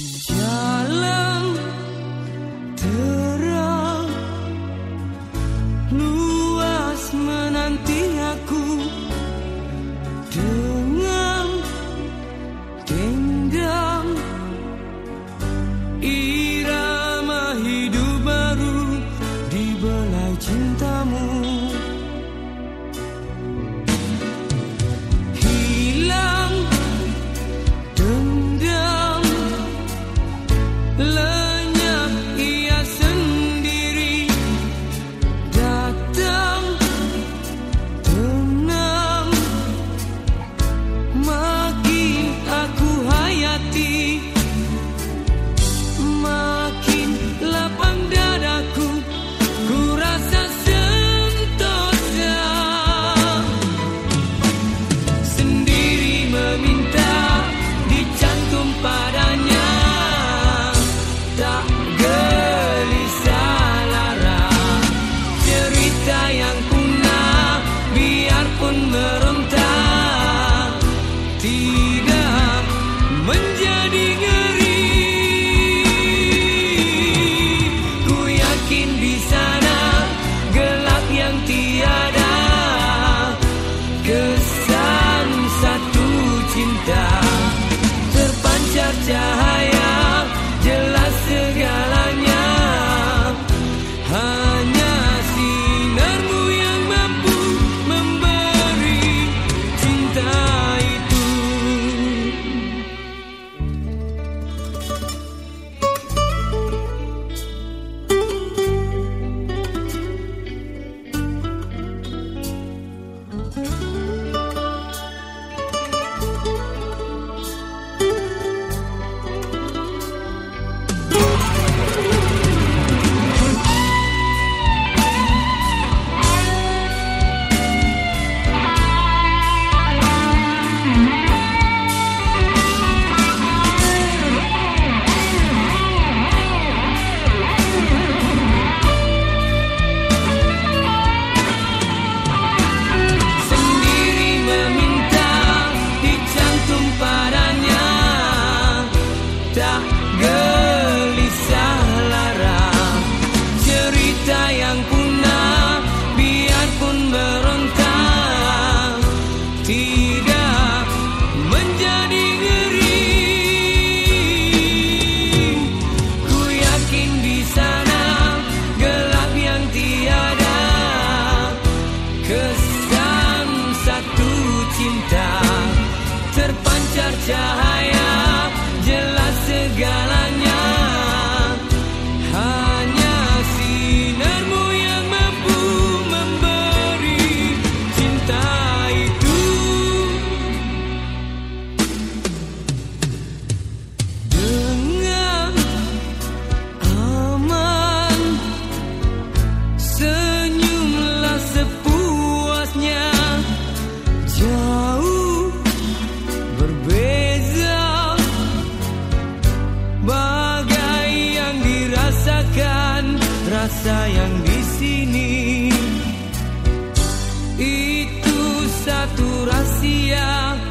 you. ti. mungkin bisa rasa yang di sini. Itu satu rahasia